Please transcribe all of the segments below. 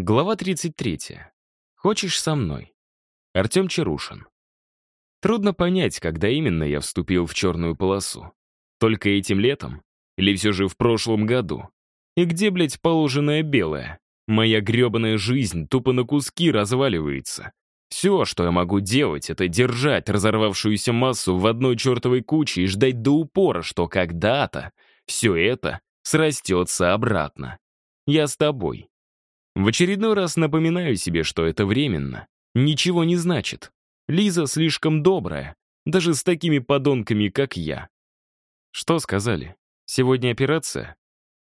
Глава 33. Хочешь со мной? Артем Чарушин. Трудно понять, когда именно я вступил в черную полосу. Только этим летом? Или все же в прошлом году? И где, блядь, положенное белое? Моя гребаная жизнь тупо на куски разваливается. Все, что я могу делать, это держать разорвавшуюся массу в одной чертовой куче и ждать до упора, что когда-то все это срастется обратно. Я с тобой. В очередной раз напоминаю себе, что это временно. Ничего не значит. Лиза слишком добрая, даже с такими подонками, как я. Что сказали? Сегодня операция?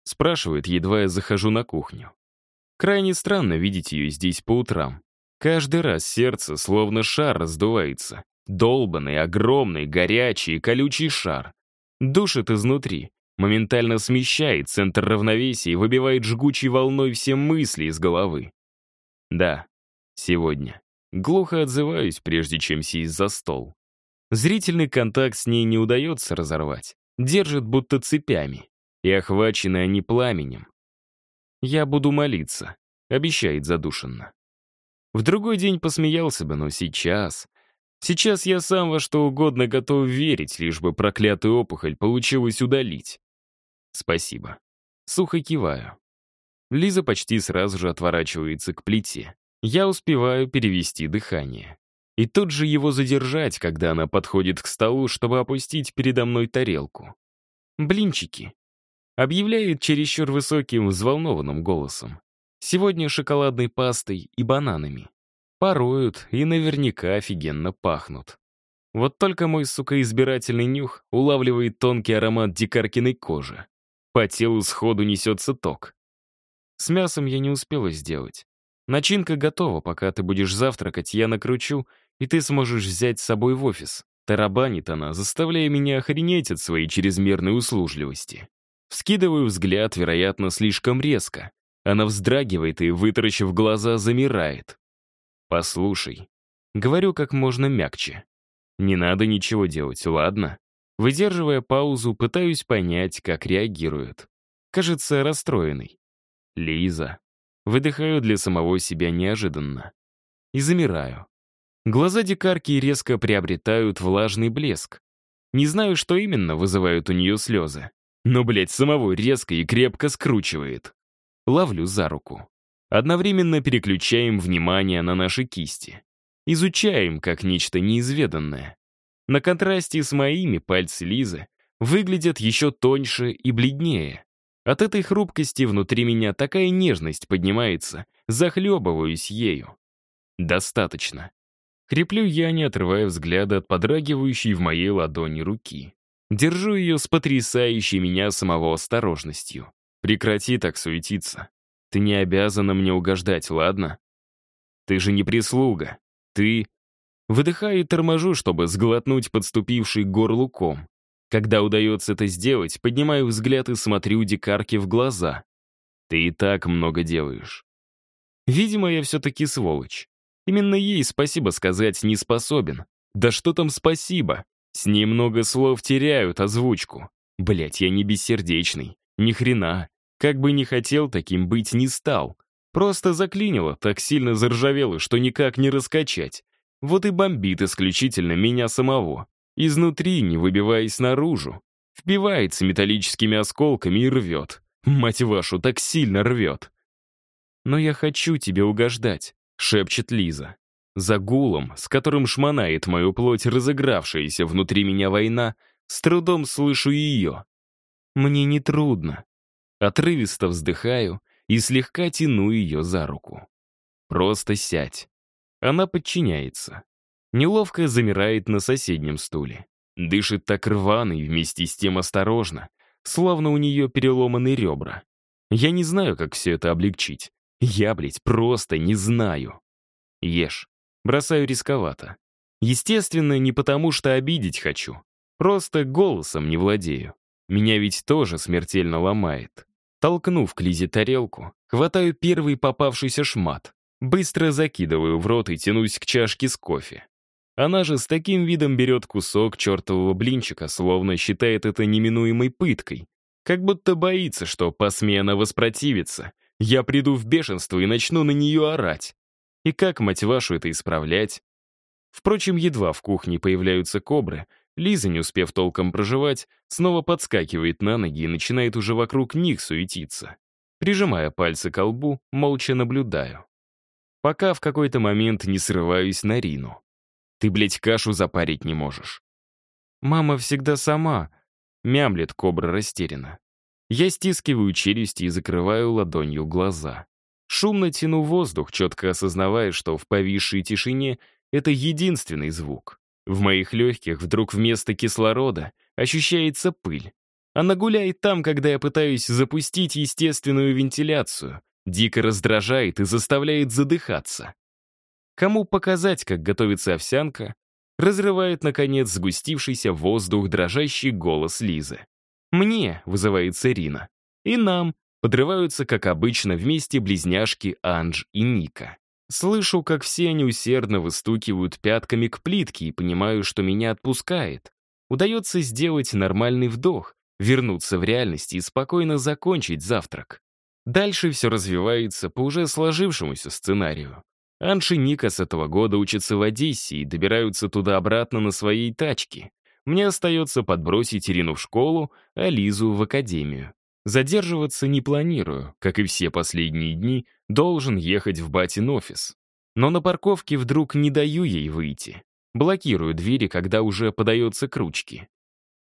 Спрашивает, едва я захожу на кухню. Крайне странно видеть ее здесь по утрам. Каждый раз сердце словно шар раздувается. Долбанный, огромный, горячий колючий шар. Душит изнутри, моментально смещает центр равновесия и выбивает жгучей волной все мысли из головы. Да, сегодня. Глухо отзываюсь, прежде чем сесть за стол. Зрительный контакт с ней не удается разорвать. Держит будто цепями. И охвачены они пламенем. «Я буду молиться», — обещает задушенно. В другой день посмеялся бы, но сейчас... Сейчас я сам во что угодно готов верить, лишь бы проклятую опухоль получилось удалить. «Спасибо». Сухо киваю. Лиза почти сразу же отворачивается к плите. Я успеваю перевести дыхание. И тут же его задержать, когда она подходит к столу, чтобы опустить передо мной тарелку. «Блинчики», — объявляет чересчур высоким, взволнованным голосом. «Сегодня шоколадной пастой и бананами. Пороют и наверняка офигенно пахнут. Вот только мой, сука, избирательный нюх улавливает тонкий аромат дикаркиной кожи. По телу сходу несется ток. С мясом я не успела сделать. Начинка готова, пока ты будешь завтракать, я накручу, и ты сможешь взять с собой в офис. Тарабанит она, заставляя меня охренеть от своей чрезмерной услужливости. Вскидываю взгляд, вероятно, слишком резко. Она вздрагивает и, вытаращив глаза, замирает. «Послушай». Говорю как можно мягче. «Не надо ничего делать, ладно?» Выдерживая паузу, пытаюсь понять, как реагирует. Кажется, расстроенный. Лиза. Выдыхаю для самого себя неожиданно. И замираю. Глаза дикарки резко приобретают влажный блеск. Не знаю, что именно вызывают у нее слезы. Но, блядь, самого резко и крепко скручивает. Ловлю за руку. Одновременно переключаем внимание на наши кисти. Изучаем как нечто неизведанное. На контрасте с моими пальцы Лизы выглядят еще тоньше и бледнее. От этой хрупкости внутри меня такая нежность поднимается, захлебываюсь ею. Достаточно. Креплю я, не отрывая взгляда от подрагивающей в моей ладони руки. Держу ее с потрясающей меня самого осторожностью. Прекрати так суетиться. Ты не обязана мне угождать, ладно? Ты же не прислуга. Ты Выдыхаю и торможу, чтобы сглотнуть подступивший к горлу ком. Когда удается это сделать, поднимаю взгляд и смотрю дикарке в глаза. Ты и так много делаешь. Видимо, я все-таки сволочь. Именно ей спасибо сказать не способен. Да что там спасибо? С ней много слов теряют озвучку. Блять, я не бессердечный. Ни хрена. Как бы не хотел, таким быть не стал. Просто заклинило, так сильно заржавело, что никак не раскачать. Вот и бомбит исключительно меня самого. Изнутри, не выбиваясь наружу. Вбивается металлическими осколками и рвет. Мать вашу, так сильно рвет. «Но я хочу тебе угождать», — шепчет Лиза. За гулом, с которым шмонает мою плоть разыгравшаяся внутри меня война, с трудом слышу ее. Мне не трудно. Отрывисто вздыхаю и слегка тяну ее за руку. Просто сядь. Она подчиняется. Неловко замирает на соседнем стуле. Дышит так рвано и вместе с тем осторожно, словно у нее переломаны ребра. Я не знаю, как все это облегчить. Я, блядь, просто не знаю. Ешь. Бросаю рисковато. Естественно, не потому, что обидеть хочу. Просто голосом не владею. Меня ведь тоже смертельно ломает. Толкнув к Лизе тарелку, хватаю первый попавшийся шмат. Быстро закидываю в рот и тянусь к чашке с кофе. Она же с таким видом берет кусок чертового блинчика, словно считает это неминуемой пыткой. Как будто боится, что, посмея она воспротивиться, я приду в бешенство и начну на нее орать. И как, мать вашу, это исправлять? Впрочем, едва в кухне появляются кобры, Лиза, не успев толком проживать, снова подскакивает на ноги и начинает уже вокруг них суетиться. Прижимая пальцы к лбу, молча наблюдаю. Пока в какой-то момент не срываюсь на Рину. Ты, блядь, кашу запарить не можешь. Мама всегда сама, мямлет кобра растерянно. Я стискиваю челюсти и закрываю ладонью глаза. Шумно тяну воздух, четко осознавая, что в повисшей тишине это единственный звук. В моих легких вдруг вместо кислорода ощущается пыль. Она гуляет там, когда я пытаюсь запустить естественную вентиляцию, дико раздражает и заставляет задыхаться. Кому показать, как готовится овсянка, разрывает, наконец, сгустившийся воздух дрожащий голос Лизы. «Мне», — вызывается Рина. «И нам», — подрываются, как обычно, вместе близняшки Анж и Ника. Слышу, как все они усердно выстукивают пятками к плитке и понимаю, что меня отпускает. Удается сделать нормальный вдох, вернуться в реальность и спокойно закончить завтрак. Дальше все развивается по уже сложившемуся сценарию. Анши Ника с этого года учатся в Одессе и добираются туда-обратно на своей тачке. Мне остается подбросить Ирину в школу, а Лизу в академию. Задерживаться не планирую, как и все последние дни, должен ехать в батин офис. Но на парковке вдруг не даю ей выйти. Блокирую двери, когда уже подается к ручке.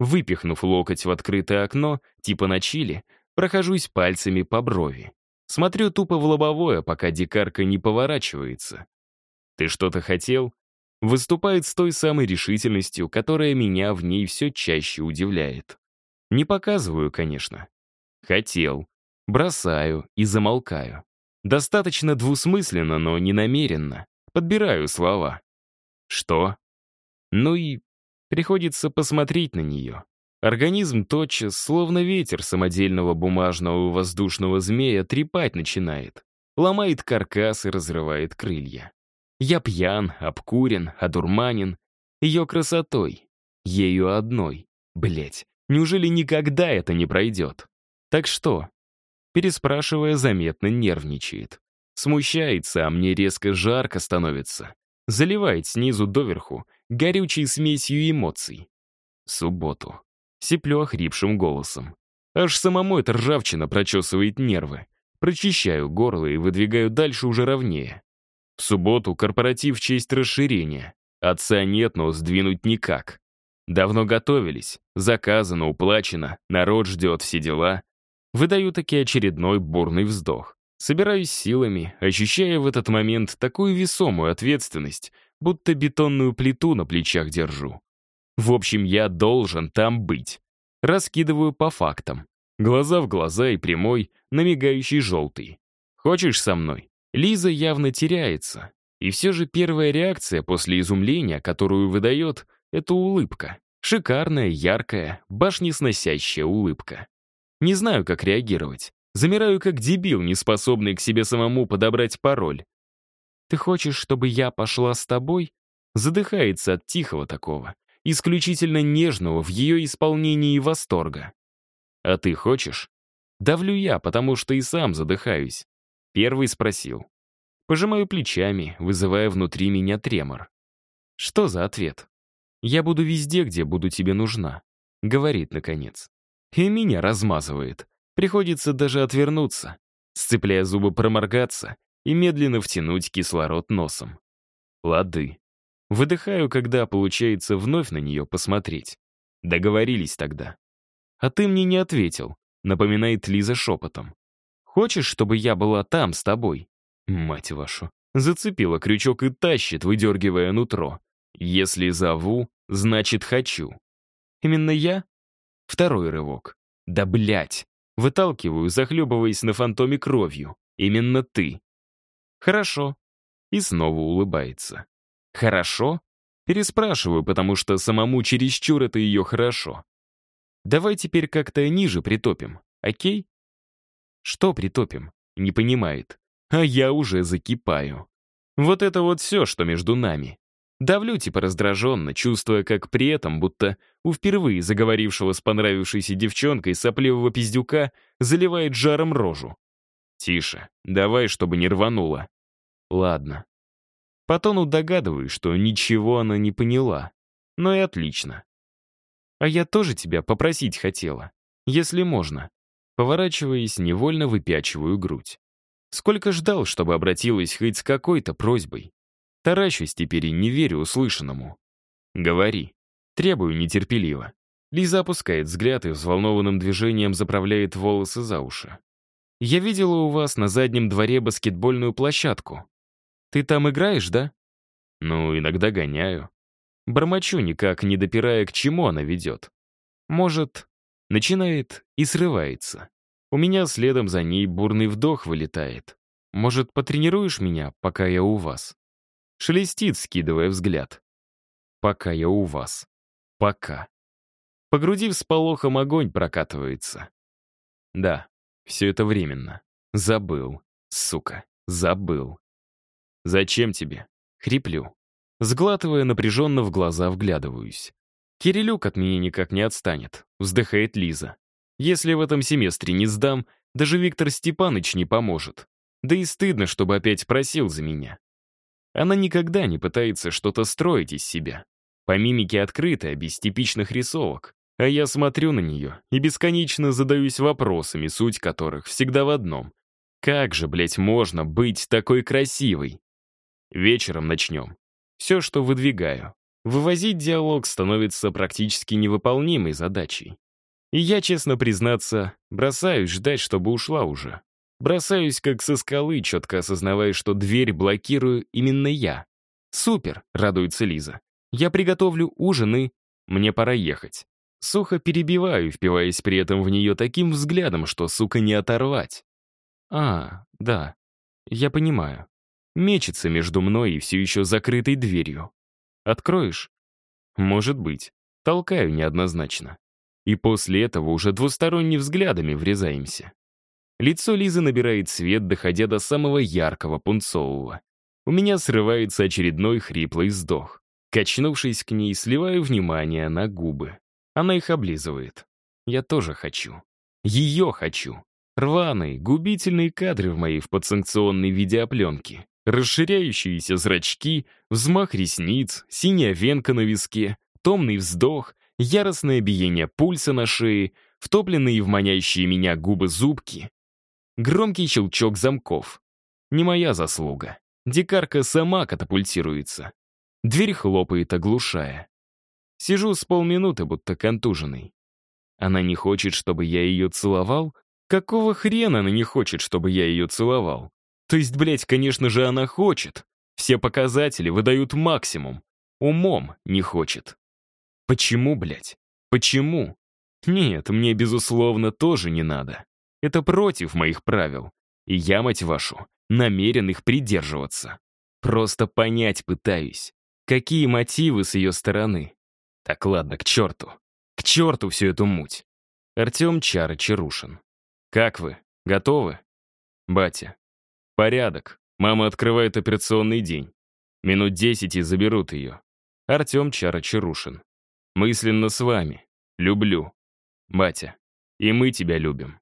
Выпихнув локоть в открытое окно, типа на чили, прохожусь пальцами по брови. Смотрю тупо в лобовое, пока дикарка не поворачивается. «Ты что-то хотел?» Выступает с той самой решительностью, которая меня в ней все чаще удивляет. Не показываю, конечно. Хотел. Бросаю и замолкаю. Достаточно двусмысленно, но не намеренно. Подбираю слова. Что? Ну и приходится посмотреть на нее. Организм тотчас, словно ветер самодельного бумажного воздушного змея, трепать начинает. Ломает каркас и разрывает крылья. Я пьян, обкурен, одурманен. Ее красотой. Ею одной. Блять, неужели никогда это не пройдет? Так что? Переспрашивая, заметно нервничает. Смущается, а мне резко жарко становится. Заливает снизу доверху, горючей смесью эмоций. В субботу. Сиплю охрипшим голосом. Аж самому эта ржавчина прочесывает нервы. Прочищаю горло и выдвигаю дальше уже ровнее. В субботу корпоратив в честь расширения. Отца нет, но сдвинуть никак. Давно готовились, заказано, уплачено, народ ждет, все дела. Выдаю таки очередной бурный вздох. Собираюсь силами, ощущая в этот момент такую весомую ответственность, будто бетонную плиту на плечах держу. В общем, я должен там быть. Раскидываю по фактам. Глаза в глаза и прямой, намигающий желтый. Хочешь со мной? Лиза явно теряется. И все же первая реакция после изумления, которую выдает, это улыбка. Шикарная, яркая, башнесносящая улыбка. Не знаю, как реагировать. Замираю как дебил, не способный к себе самому подобрать пароль. «Ты хочешь, чтобы я пошла с тобой?» Задыхается от тихого такого, исключительно нежного в ее исполнении восторга. «А ты хочешь?» Давлю я, потому что и сам задыхаюсь. Первый спросил. Пожимаю плечами, вызывая внутри меня тремор. Что за ответ? «Я буду везде, где буду тебе нужна», — говорит наконец. И меня размазывает. Приходится даже отвернуться, сцепляя зубы проморгаться и медленно втянуть кислород носом. Лады. Выдыхаю, когда получается вновь на нее посмотреть. Договорились тогда. А ты мне не ответил, напоминает Лиза шепотом. Хочешь, чтобы я была там с тобой? Мать вашу. Зацепила крючок и тащит, выдергивая нутро. Если зову, значит хочу. Именно я? Второй рывок. Да блять. Выталкиваю, захлебываясь на фантоме кровью. Именно ты. Хорошо. И снова улыбается. Хорошо? Переспрашиваю, потому что самому чересчур это ее хорошо. Давай теперь как-то ниже притопим, окей? Что притопим? Не понимает. А я уже закипаю. Вот это вот все, что между нами. Давлю типа раздраженно, чувствуя, как при этом, будто у впервые заговорившего с понравившейся девчонкой сопливого пиздюка заливает жаром рожу. Тише, давай, чтобы не рвануло. Ладно. По тону догадываюсь, что ничего она не поняла. Но и отлично. А я тоже тебя попросить хотела, если можно. Поворачиваясь, невольно выпячиваю грудь. Сколько ждал, чтобы обратилась хоть с какой-то просьбой. Таращусь теперь и не верю услышанному. Говори. Требую нетерпеливо. Лиза опускает взгляд и взволнованным движением заправляет волосы за уши. «Я видела у вас на заднем дворе баскетбольную площадку. Ты там играешь, да?» «Ну, иногда гоняю». Бормочу, никак не допирая, к чему она ведет. «Может...» Начинает и срывается. У меня следом за ней бурный вдох вылетает. «Может, потренируешь меня, пока я у вас?» Шелестит, скидывая взгляд. «Пока я у вас. Пока». По груди всполохом огонь прокатывается. Да, все это временно. Забыл. Сука, забыл. «Зачем тебе?» Хриплю. Сглатывая напряженно в глаза, вглядываюсь. «Кирилюк от меня никак не отстанет», — вздыхает Лиза. «Если в этом семестре не сдам, даже Виктор Степаныч не поможет. Да и стыдно, чтобы опять просил за меня». Она никогда не пытается что-то строить из себя. По мимике открытая, без типичных рисовок. А я смотрю на нее и бесконечно задаюсь вопросами, суть которых всегда в одном. Как же, блядь, можно быть такой красивой? Вечером начнем. Все, что выдвигаю. Вывозить диалог становится практически невыполнимой задачей. И я, честно признаться, бросаюсь ждать, чтобы ушла уже. Бросаюсь как со скалы, четко осознавая, что дверь блокирую именно я. «Супер!» — радуется Лиза. «Я приготовлю ужин и... Мне пора ехать». Сухо перебиваю, впиваясь при этом в нее таким взглядом, что, сука, не оторвать. «А, да, я понимаю. Мечется между мной и все еще закрытой дверью. Откроешь?» «Может быть. Толкаю неоднозначно. И после этого уже двусторонне взглядами врезаемся. Лицо Лизы набирает свет, доходя до самого яркого пунцового. У меня срывается очередной хриплый вздох. Качнувшись к ней, сливаю внимание на губы. Она их облизывает. Я тоже хочу. Ее хочу. Рваные, губительные кадры в моей в подсанкционной видеопленке. Расширяющиеся зрачки, взмах ресниц, синяя венка на виске, томный вздох, яростное биение пульса на шее, втопленные в манящие меня губы зубки, громкий щелчок замков. Не моя заслуга. Дикарка сама катапультируется. Дверь хлопает, оглушая. Сижу с полминуты, будто контуженный. Она не хочет, чтобы я ее целовал? Какого хрена она не хочет, чтобы я ее целовал? То есть, блядь, конечно же, она хочет. Все показатели выдают максимум. Умом не хочет. Почему, блядь? Почему? Нет, мне, безусловно, тоже не надо. Это против моих правил. И я, мать вашу, намерен их придерживаться. Просто понять пытаюсь, какие мотивы с ее стороны. Так ладно, к черту. К черту всю эту муть. Артем Чарушин. Как вы? Готовы? Батя. Порядок. Мама открывает операционный день. Минут десять и заберут ее. Артем Чара Чарушин. Мысленно с вами. Люблю. Батя. И мы тебя любим.